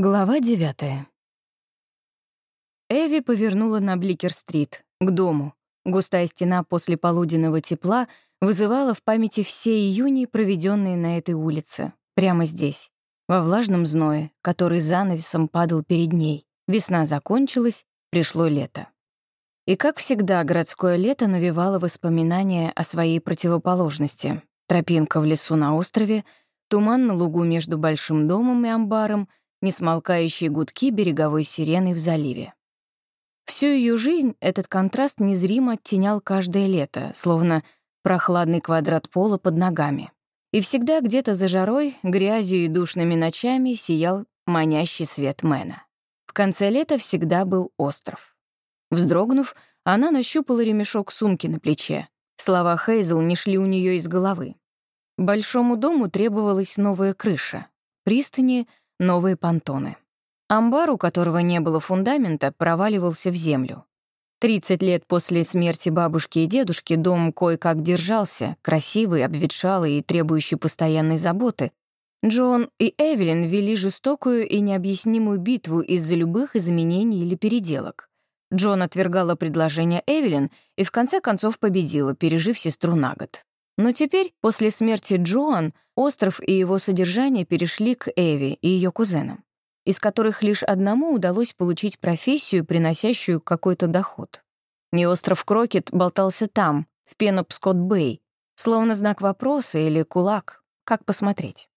Глава девятая. Эви повернула на Бликер-стрит, к дому. Густая стена после полуденного тепла вызывала в памяти все июни, проведенные на этой улице, прямо здесь, во влажном зное, который занавесом падал перед ней. Весна закончилась, пришло лето. И, как всегда, городское лето навевало воспоминания о своей противоположности. Тропинка в лесу на острове, туман на лугу между большим домом и амбаром — несмолкающие гудки береговой сирены в заливе. Всю ее жизнь этот контраст незримо оттенял каждое лето, словно прохладный квадрат пола под ногами. И всегда где-то за жарой, грязью и душными ночами сиял манящий свет Мэна. В конце лета всегда был остров. Вздрогнув, она нащупала ремешок сумки на плече. Слова Хейзел не шли у нее из головы. Большому дому требовалась новая крыша. Пристани новые понтоны. Амбар, у которого не было фундамента, проваливался в землю. 30 лет после смерти бабушки и дедушки дом кое-как держался, красивый, обветшалый и требующий постоянной заботы. Джон и Эвелин вели жестокую и необъяснимую битву из-за любых изменений или переделок. Джон отвергала предложение Эвелин и в конце концов победила, пережив сестру на год. Но теперь, после смерти Джоан, остров и его содержание перешли к Эви и ее кузенам, из которых лишь одному удалось получить профессию, приносящую какой-то доход. И остров Крокет болтался там, в Пенопскот-Бэй, словно знак вопроса или кулак, как посмотреть.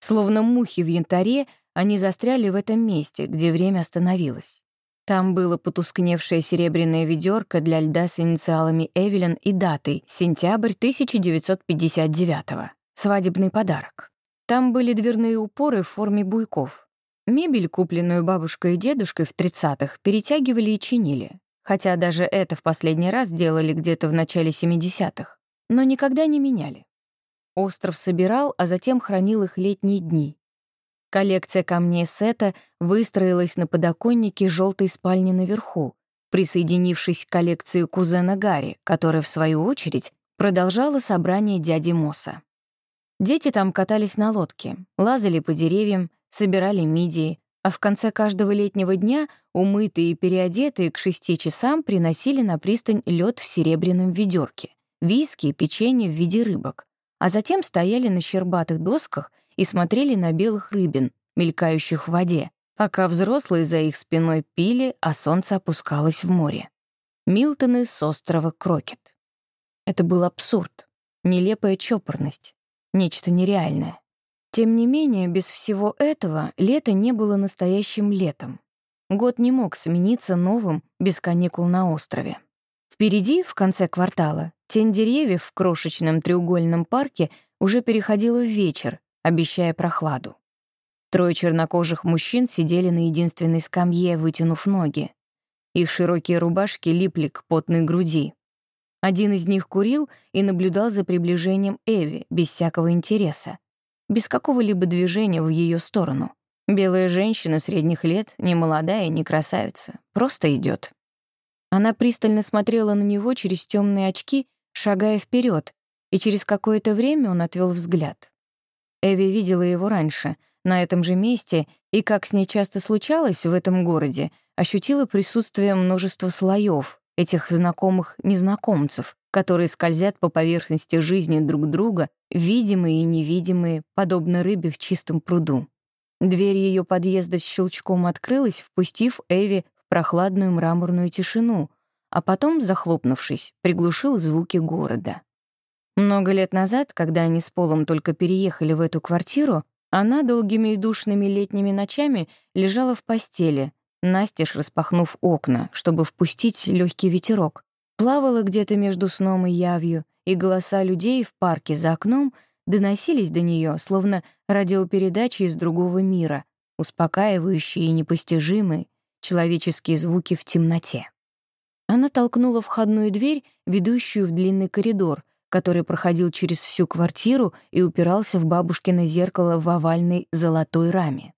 Словно мухи в янтаре, они застряли в этом месте, где время остановилось. Там было потускневшее серебряное ведерко для льда с инициалами Эвелин и датой сентябрь 1959 свадебный подарок. Там были дверные упоры в форме буйков. Мебель, купленную бабушкой и дедушкой в 30-х, перетягивали и чинили, хотя даже это в последний раз делали где-то в начале 70-х, но никогда не меняли. Остров собирал, а затем хранил их летние дни, Коллекция камней Сета выстроилась на подоконнике желтой спальни наверху, присоединившись к коллекции кузена Гарри, который, в свою очередь, продолжала собрание дяди Мосса. Дети там катались на лодке, лазали по деревьям, собирали мидии, а в конце каждого летнего дня умытые и переодетые к шести часам приносили на пристань лед в серебряном ведерке, виски и печенье в виде рыбок, а затем стояли на щербатых досках и смотрели на белых рыбин, мелькающих в воде, пока взрослые за их спиной пили, а солнце опускалось в море. Милтоны с острова Крокет. Это был абсурд, нелепая чопорность, нечто нереальное. Тем не менее, без всего этого лето не было настоящим летом. Год не мог смениться новым без каникул на острове. Впереди, в конце квартала, тень деревьев в крошечном треугольном парке уже переходила в вечер, обещая прохладу. Трое чернокожих мужчин сидели на единственной скамье, вытянув ноги. Их широкие рубашки липли к потной груди. Один из них курил и наблюдал за приближением Эви без всякого интереса, без какого-либо движения в ее сторону. Белая женщина средних лет, не молодая, не красавица, просто идет. Она пристально смотрела на него через темные очки, шагая вперед, и через какое-то время он отвел взгляд. Эви видела его раньше, на этом же месте, и, как с ней часто случалось в этом городе, ощутила присутствие множества слоев, этих знакомых незнакомцев, которые скользят по поверхности жизни друг друга, видимые и невидимые, подобно рыбе в чистом пруду. Дверь ее подъезда с щелчком открылась, впустив Эви в прохладную мраморную тишину, а потом, захлопнувшись, приглушил звуки города. Много лет назад, когда они с Полом только переехали в эту квартиру, она долгими и душными летними ночами лежала в постели, настежь распахнув окна, чтобы впустить легкий ветерок. Плавала где-то между сном и явью, и голоса людей в парке за окном доносились до нее, словно радиопередачи из другого мира, успокаивающие и непостижимые человеческие звуки в темноте. Она толкнула входную дверь, ведущую в длинный коридор, который проходил через всю квартиру и упирался в бабушкино зеркало в овальной золотой раме.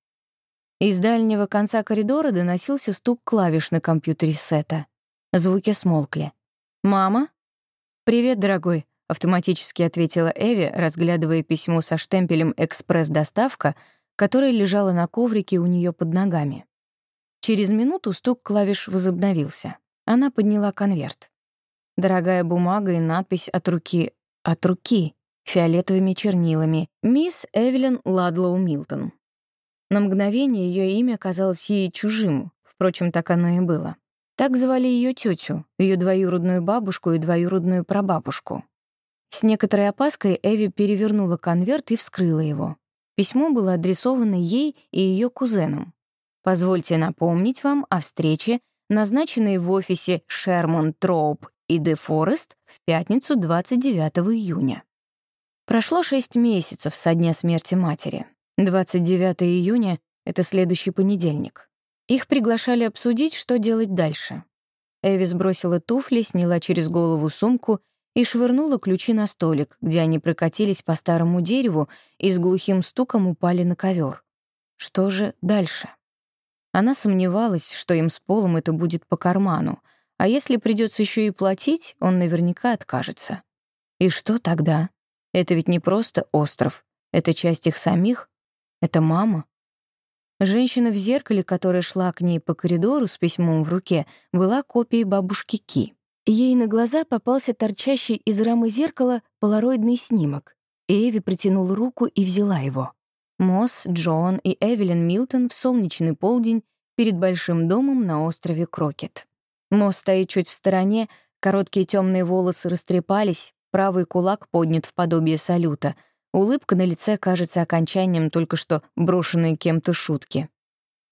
Из дальнего конца коридора доносился стук клавиш на компьютере Сета. Звуки смолкли. «Мама?» «Привет, дорогой», — автоматически ответила Эви, разглядывая письмо со штемпелем «Экспресс-доставка», которая лежала на коврике у нее под ногами. Через минуту стук клавиш возобновился. Она подняла конверт. Дорогая бумага и надпись от руки «От руки» фиолетовыми чернилами «Мисс Эвелин Ладлоу Милтон». На мгновение ее имя казалось ей чужим, впрочем, так оно и было. Так звали ее тетю, ее двоюродную бабушку и двоюродную прабабушку. С некоторой опаской Эви перевернула конверт и вскрыла его. Письмо было адресовано ей и ее кузенам. «Позвольте напомнить вам о встрече, назначенной в офисе Шермон Троуп и Де Форест в пятницу 29 июня». Прошло шесть месяцев со дня смерти матери. 29 июня — это следующий понедельник. Их приглашали обсудить, что делать дальше. Эви сбросила туфли, сняла через голову сумку и швырнула ключи на столик, где они прокатились по старому дереву и с глухим стуком упали на ковер. Что же дальше? Она сомневалась, что им с Полом это будет по карману, а если придется еще и платить, он наверняка откажется. И что тогда? Это ведь не просто остров, это часть их самих, это мама. Женщина в зеркале, которая шла к ней по коридору с письмом в руке, была копией бабушки Ки. Ей на глаза попался торчащий из рамы зеркала полароидный снимок. Эви протянула руку и взяла его. Мосс, Джон и Эвелин Милтон в солнечный полдень перед большим домом на острове Крокет. Мосс стоит чуть в стороне, короткие темные волосы растрепались, правый кулак поднят в подобие салюта — Улыбка на лице кажется окончанием только что брошенной кем-то шутки.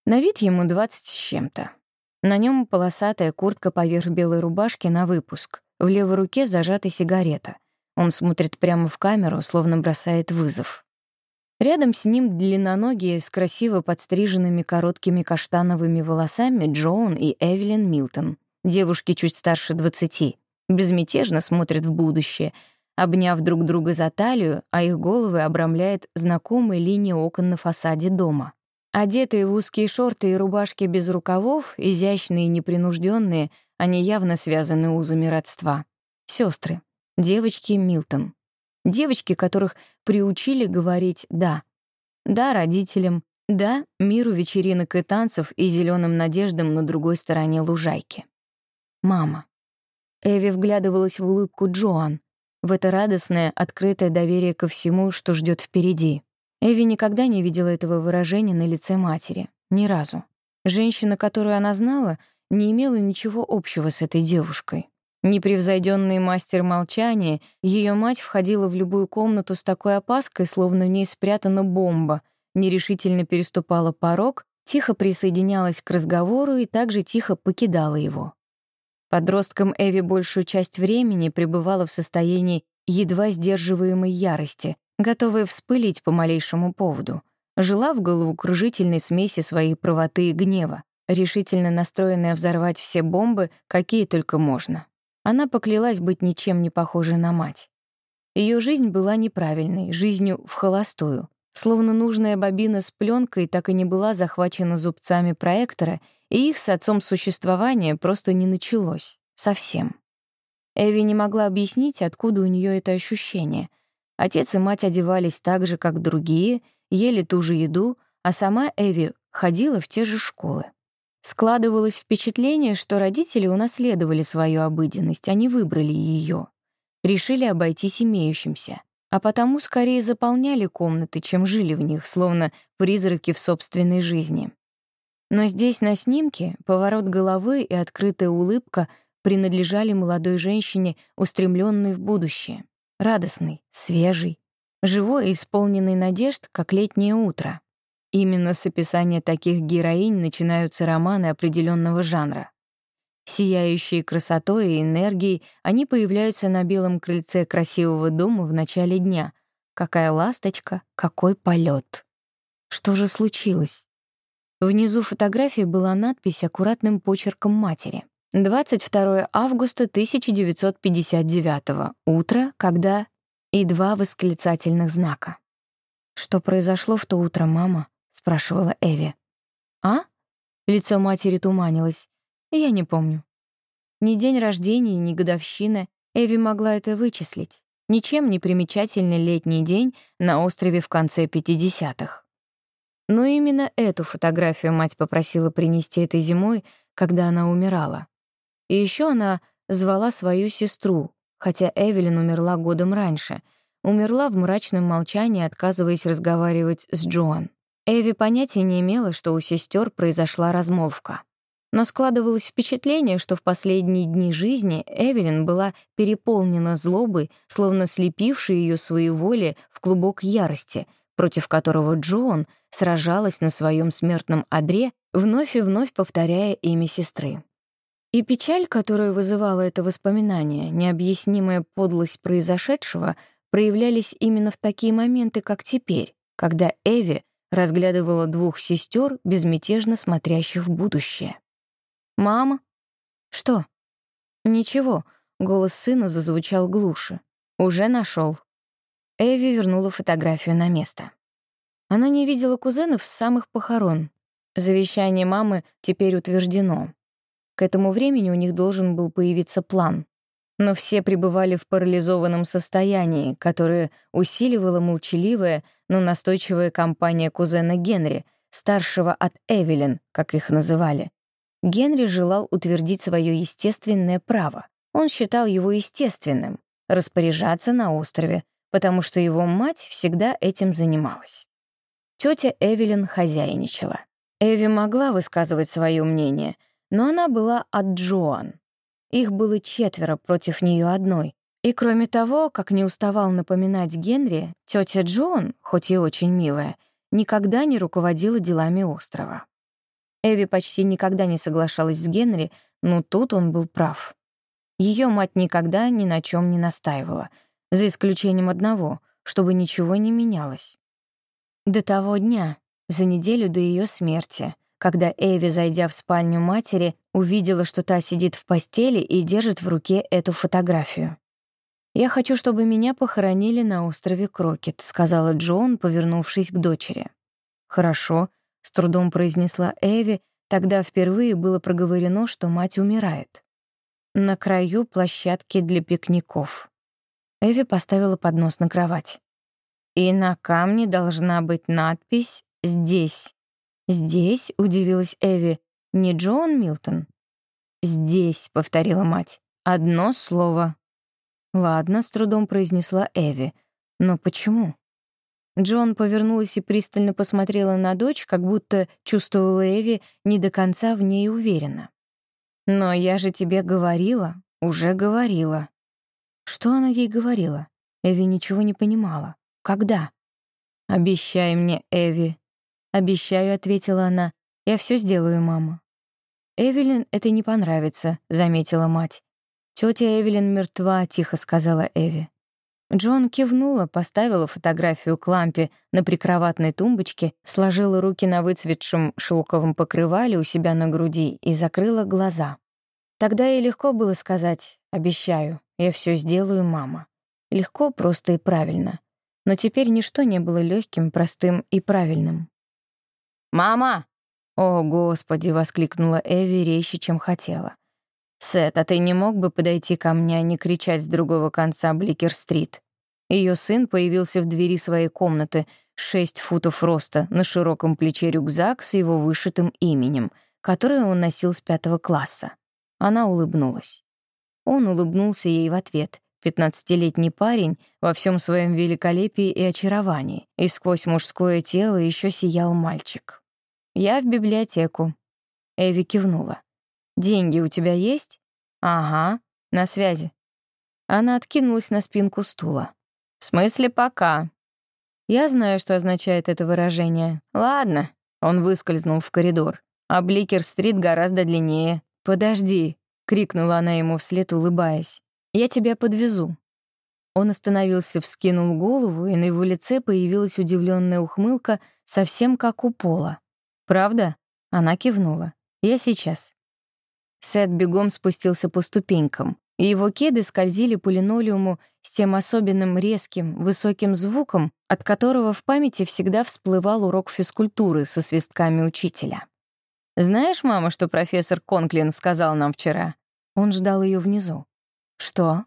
На вид ему двадцать с чем-то. На нем полосатая куртка поверх белой рубашки на выпуск. В левой руке зажата сигарета. Он смотрит прямо в камеру, словно бросает вызов. Рядом с ним длинноногие с красиво подстриженными короткими каштановыми волосами Джоун и Эвелин Милтон. Девушки чуть старше двадцати. Безмятежно смотрят в будущее — обняв друг друга за талию, а их головы обрамляет знакомая линия окон на фасаде дома. Одетые в узкие шорты и рубашки без рукавов, изящные и непринужденные, они явно связаны узами родства. Сестры, девочки Милтон. Девочки, которых приучили говорить «да». Да родителям, да миру вечеринок и танцев и зеленым надеждам на другой стороне лужайки. Мама. Эви вглядывалась в улыбку Джоан в это радостное, открытое доверие ко всему, что ждет впереди. Эви никогда не видела этого выражения на лице матери. Ни разу. Женщина, которую она знала, не имела ничего общего с этой девушкой. Непревзойденный мастер молчания, ее мать входила в любую комнату с такой опаской, словно в ней спрятана бомба, нерешительно переступала порог, тихо присоединялась к разговору и также тихо покидала его. Подростком Эви большую часть времени пребывала в состоянии едва сдерживаемой ярости, готовая вспылить по малейшему поводу. Жила в головокружительной смеси своей правоты и гнева, решительно настроенная взорвать все бомбы, какие только можно. Она поклялась быть ничем не похожей на мать. Ее жизнь была неправильной, жизнью в холостую. Словно нужная бобина с пленкой так и не была захвачена зубцами проектора — и их с отцом существование просто не началось. Совсем. Эви не могла объяснить, откуда у нее это ощущение. Отец и мать одевались так же, как другие, ели ту же еду, а сама Эви ходила в те же школы. Складывалось впечатление, что родители унаследовали свою обыденность, они выбрали ее. Решили обойтись имеющимся, а потому скорее заполняли комнаты, чем жили в них, словно призраки в собственной жизни. Но здесь, на снимке, поворот головы и открытая улыбка принадлежали молодой женщине, устремленной в будущее. Радостной, свежей, живой и исполненной надежд, как летнее утро. Именно с описания таких героинь начинаются романы определенного жанра. Сияющие красотой и энергией, они появляются на белом крыльце красивого дома в начале дня. Какая ласточка, какой полет. Что же случилось? Внизу фотографии была надпись аккуратным почерком матери. 22 августа 1959 утро, когда и два восклицательных знака. «Что произошло в то утро, мама?» — спрашивала Эви. «А?» — лицо матери туманилось. «Я не помню». Ни день рождения, ни годовщина Эви могла это вычислить. Ничем не примечательный летний день на острове в конце 50-х. Но именно эту фотографию мать попросила принести этой зимой, когда она умирала. И еще она звала свою сестру, хотя Эвелин умерла годом раньше. Умерла в мрачном молчании, отказываясь разговаривать с Джоан. Эви понятия не имела, что у сестер произошла размолвка. Но складывалось впечатление, что в последние дни жизни Эвелин была переполнена злобой, словно слепившей ее своей воле в клубок ярости, против которого Джоан сражалась на своем смертном одре, вновь и вновь повторяя имя сестры. И печаль, которую вызывало это воспоминание, необъяснимая подлость произошедшего, проявлялись именно в такие моменты, как теперь, когда Эви разглядывала двух сестер, безмятежно смотрящих в будущее. «Мама?» «Что?» «Ничего», — голос сына зазвучал глуше. «Уже нашел. Эви вернула фотографию на место. Она не видела кузенов с самых похорон. Завещание мамы теперь утверждено. К этому времени у них должен был появиться план. Но все пребывали в парализованном состоянии, которое усиливала молчаливая, но настойчивая компания кузена Генри, старшего от Эвелин, как их называли. Генри желал утвердить свое естественное право. Он считал его естественным — распоряжаться на острове, потому что его мать всегда этим занималась. Тетя Эвелин хозяйничала. Эви могла высказывать свое мнение, но она была от Джоан. Их было четверо против нее одной. И кроме того, как не уставал напоминать Генри, тетя Джоан, хоть и очень милая, никогда не руководила делами острова. Эви почти никогда не соглашалась с Генри, но тут он был прав. Ее мать никогда ни на чем не настаивала, за исключением одного, чтобы ничего не менялось. До того дня, за неделю до ее смерти — когда Эви, зайдя в спальню матери, увидела, что та сидит в постели и держит в руке эту фотографию. «Я хочу, чтобы меня похоронили на острове Крокет», — сказала Джон, повернувшись к дочери. «Хорошо», — с трудом произнесла Эви, тогда впервые было проговорено, что мать умирает. «На краю площадки для пикников». Эви поставила поднос на кровать. «И на камне должна быть надпись «Здесь». «Здесь?» — удивилась Эви. «Не Джон Милтон?» «Здесь», — повторила мать. «Одно слово». «Ладно», — с трудом произнесла Эви. «Но почему?» Джон повернулась и пристально посмотрела на дочь, как будто чувствовала Эви не до конца в ней уверенно. «Но я же тебе говорила, уже говорила». Что она ей говорила? Эви ничего не понимала. Когда? «Обещай мне, Эви», «Обещаю», — ответила она. «Я все сделаю, мама». «Эвелин это не понравится», — заметила мать. «Тётя Эвелин мертва», — тихо сказала Эви. Джон кивнула, поставила фотографию к лампе на прикроватной тумбочке, сложила руки на выцветшем шелковом покрывале у себя на груди и закрыла глаза. Тогда ей легко было сказать «обещаю, я все сделаю, мама». Легко, просто и правильно. Но теперь ничто не было легким, простым и правильным. «Мама!» «О, Господи!» — воскликнула Эви резче, чем хотела. «Сет, а ты не мог бы подойти ко мне, а не кричать с другого конца Бликер-стрит?» Ее сын появился в двери своей комнаты, шесть футов роста, на широком плече рюкзак с его вышитым именем, которое он носил с пятого класса. Она улыбнулась. Он улыбнулся ей в ответ. Пятнадцатилетний парень во всем своем великолепии и очаровании, и сквозь мужское тело еще сиял мальчик. «Я в библиотеку». Эви кивнула. «Деньги у тебя есть?» «Ага, на связи». Она откинулась на спинку стула. «В смысле пока?» «Я знаю, что означает это выражение. Ладно». Он выскользнул в коридор. «А Бликер-стрит гораздо длиннее». «Подожди», — крикнула она ему вслед, улыбаясь. «Я тебя подвезу». Он остановился, вскинул голову, и на его лице появилась удивленная ухмылка, совсем как у Пола. «Правда?» — она кивнула. «Я сейчас». Сет бегом спустился по ступенькам, и его кеды скользили по линолеуму с тем особенным резким, высоким звуком, от которого в памяти всегда всплывал урок физкультуры со свистками учителя. «Знаешь, мама, что профессор Конклин сказал нам вчера?» Он ждал ее внизу. «Что?»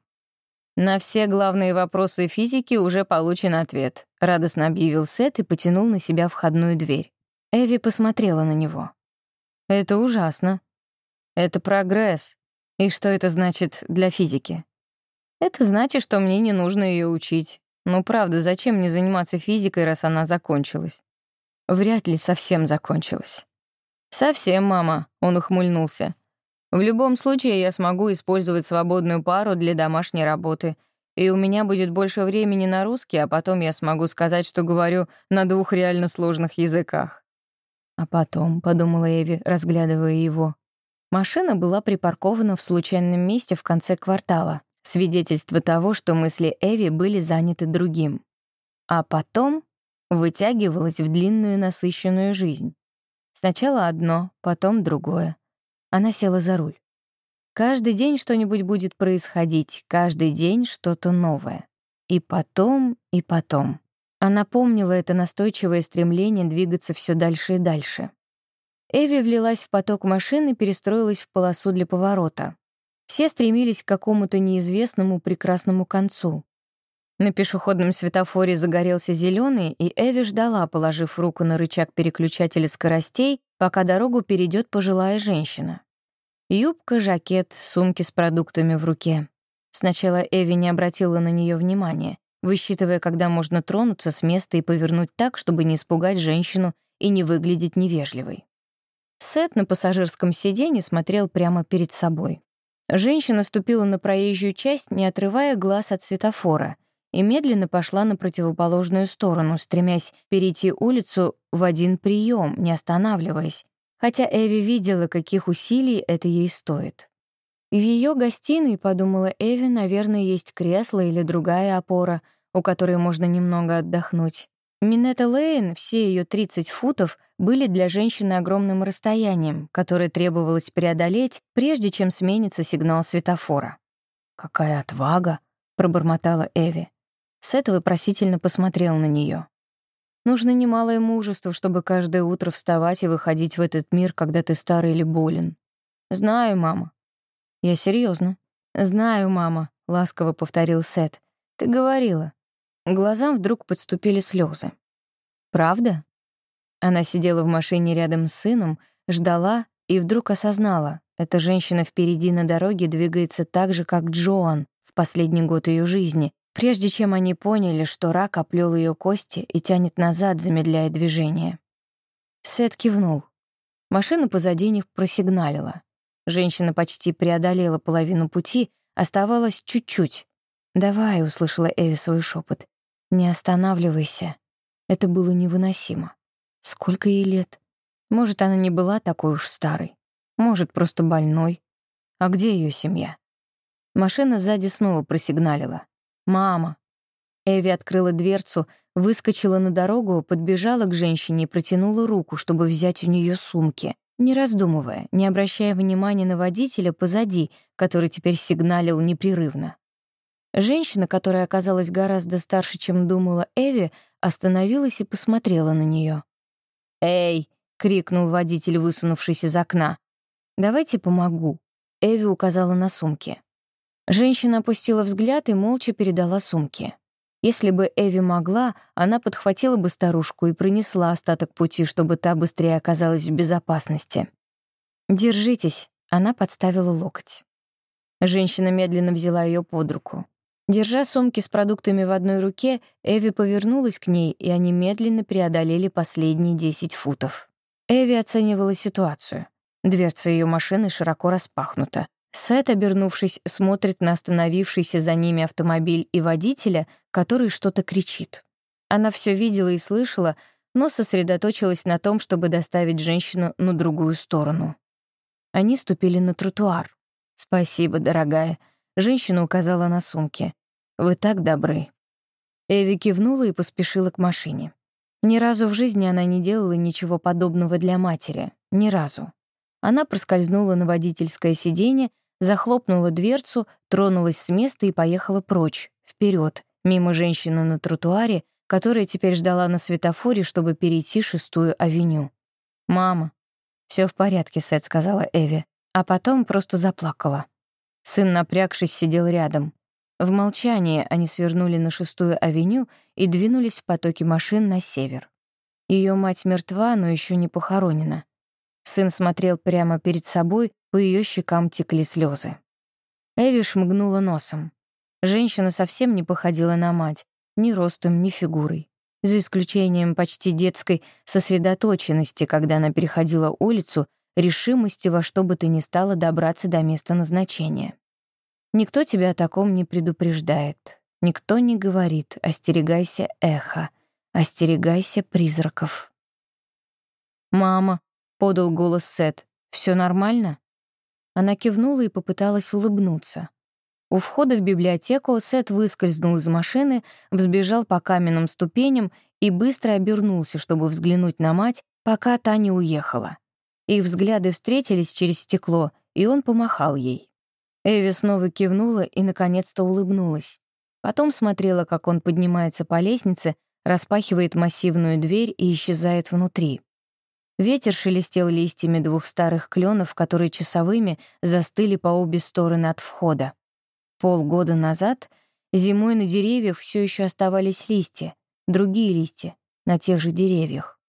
«На все главные вопросы физики уже получен ответ», — радостно объявил Сет и потянул на себя входную дверь. Эви посмотрела на него. «Это ужасно. Это прогресс. И что это значит для физики?» «Это значит, что мне не нужно ее учить. Ну правда, зачем мне заниматься физикой, раз она закончилась?» «Вряд ли совсем закончилась». «Совсем, мама», — он ухмыльнулся. «В любом случае я смогу использовать свободную пару для домашней работы, и у меня будет больше времени на русский, а потом я смогу сказать, что говорю на двух реально сложных языках». А потом, — подумала Эви, разглядывая его, машина была припаркована в случайном месте в конце квартала, свидетельство того, что мысли Эви были заняты другим. А потом вытягивалась в длинную насыщенную жизнь. Сначала одно, потом другое. Она села за руль. Каждый день что-нибудь будет происходить, каждый день что-то новое. И потом, и потом. Она помнила это настойчивое стремление двигаться все дальше и дальше. Эви влилась в поток машин и перестроилась в полосу для поворота. Все стремились к какому-то неизвестному прекрасному концу. На пешеходном светофоре загорелся зеленый, и Эви ждала, положив руку на рычаг переключателя скоростей, пока дорогу перейдет пожилая женщина. Юбка, жакет, сумки с продуктами в руке. Сначала Эви не обратила на нее внимания, высчитывая, когда можно тронуться с места и повернуть так, чтобы не испугать женщину и не выглядеть невежливой. Сет на пассажирском сиденье смотрел прямо перед собой. Женщина ступила на проезжую часть, не отрывая глаз от светофора — и медленно пошла на противоположную сторону, стремясь перейти улицу в один прием, не останавливаясь, хотя Эви видела, каких усилий это ей стоит. В ее гостиной, подумала Эви, наверное, есть кресло или другая опора, у которой можно немного отдохнуть. Минетта Лейн, все ее 30 футов, были для женщины огромным расстоянием, которое требовалось преодолеть, прежде чем сменится сигнал светофора. «Какая отвага!» — пробормотала Эви. Сет вопросительно посмотрел на нее. Нужно немалое мужество, чтобы каждое утро вставать и выходить в этот мир, когда ты старый или болен. Знаю, мама. Я серьезно. Знаю, мама, ласково повторил Сет. Ты говорила. Глазам вдруг подступили слезы. Правда? Она сидела в машине рядом с сыном, ждала и вдруг осознала, эта женщина впереди на дороге двигается так же, как Джоан в последний год ее жизни, прежде чем они поняли, что рак оплел ее кости и тянет назад, замедляя движение. Сет кивнул. Машина позади них просигналила. Женщина почти преодолела половину пути, оставалось чуть-чуть. «Давай», — услышала Эви свой шепот. «Не останавливайся». Это было невыносимо. Сколько ей лет? Может, она не была такой уж старой. Может, просто больной. А где ее семья? Машина сзади снова просигналила. «Мама». Эви открыла дверцу, выскочила на дорогу, подбежала к женщине и протянула руку, чтобы взять у нее сумки, не раздумывая, не обращая внимания на водителя позади, который теперь сигналил непрерывно. Женщина, которая оказалась гораздо старше, чем думала Эви, остановилась и посмотрела на нее. «Эй!» — крикнул водитель, высунувшись из окна. «Давайте помогу». Эви указала на сумки. Женщина опустила взгляд и молча передала сумки. Если бы Эви могла, она подхватила бы старушку и пронесла остаток пути, чтобы та быстрее оказалась в безопасности. «Держитесь», — она подставила локоть. Женщина медленно взяла ее под руку. Держа сумки с продуктами в одной руке, Эви повернулась к ней, и они медленно преодолели последние 10 футов. Эви оценивала ситуацию. Дверца ее машины широко распахнута. Сет, обернувшись, смотрит на остановившийся за ними автомобиль и водителя, который что-то кричит. Она все видела и слышала, но сосредоточилась на том, чтобы доставить женщину на другую сторону. Они ступили на тротуар. «Спасибо, дорогая», — женщина указала на сумки. «Вы так добры». Эви кивнула и поспешила к машине. Ни разу в жизни она не делала ничего подобного для матери. Ни разу. Она проскользнула на водительское сиденье, захлопнула дверцу, тронулась с места и поехала прочь, вперед, мимо женщины на тротуаре, которая теперь ждала на светофоре, чтобы перейти шестую авеню. «Мама». все в порядке, Сет», — сказала Эви, а потом просто заплакала. Сын, напрягшись, сидел рядом. В молчании они свернули на шестую авеню и двинулись в потоке машин на север. Ее мать мертва, но еще не похоронена. Сын смотрел прямо перед собой, по ее щекам текли слезы. Эви шмыгнула носом. Женщина совсем не походила на мать, ни ростом, ни фигурой. За исключением почти детской сосредоточенности, когда она переходила улицу, решимости во что бы то ни стало добраться до места назначения. Никто тебя о таком не предупреждает. Никто не говорит «остерегайся эхо», «остерегайся призраков». «Мама», — подал голос Сет, — «всё нормально?» Она кивнула и попыталась улыбнуться. У входа в библиотеку Сет выскользнул из машины, взбежал по каменным ступеням и быстро обернулся, чтобы взглянуть на мать, пока та не уехала. Их взгляды встретились через стекло, и он помахал ей. Эви снова кивнула и, наконец-то, улыбнулась. Потом смотрела, как он поднимается по лестнице, распахивает массивную дверь и исчезает внутри. Ветер шелестел листьями двух старых кленов, которые часовыми застыли по обе стороны от входа. Полгода назад зимой на деревьях все еще оставались листья, другие листья, на тех же деревьях.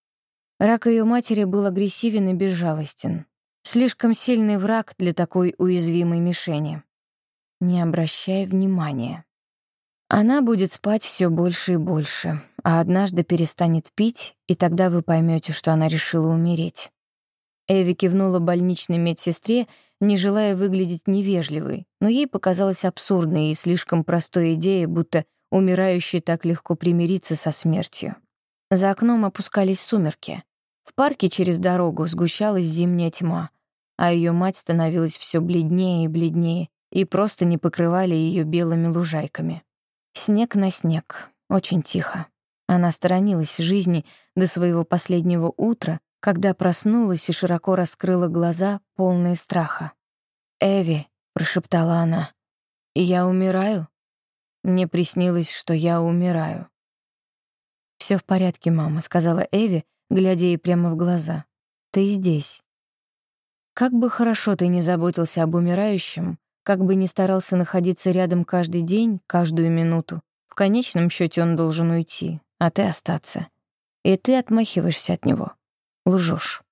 Рак ее матери был агрессивен и безжалостен. Слишком сильный враг для такой уязвимой мишени. Не обращай внимания. Она будет спать все больше и больше, а однажды перестанет пить, и тогда вы поймете, что она решила умереть. Эви кивнула больничной медсестре не желая выглядеть невежливой, но ей показалась абсурдной и слишком простой идеей, будто умирающий так легко примириться со смертью. За окном опускались сумерки. В парке через дорогу сгущалась зимняя тьма, а ее мать становилась все бледнее и бледнее, и просто не покрывали ее белыми лужайками. Снег на снег, очень тихо. Она сторонилась жизни до своего последнего утра, когда проснулась и широко раскрыла глаза, полные страха. «Эви», — прошептала она, — «я умираю?» Мне приснилось, что я умираю. Все в порядке, мама», — сказала Эви, глядя ей прямо в глаза. «Ты здесь». Как бы хорошо ты не заботился об умирающем, как бы не старался находиться рядом каждый день, каждую минуту, в конечном счете он должен уйти, а ты остаться. И ты отмахиваешься от него лжешь.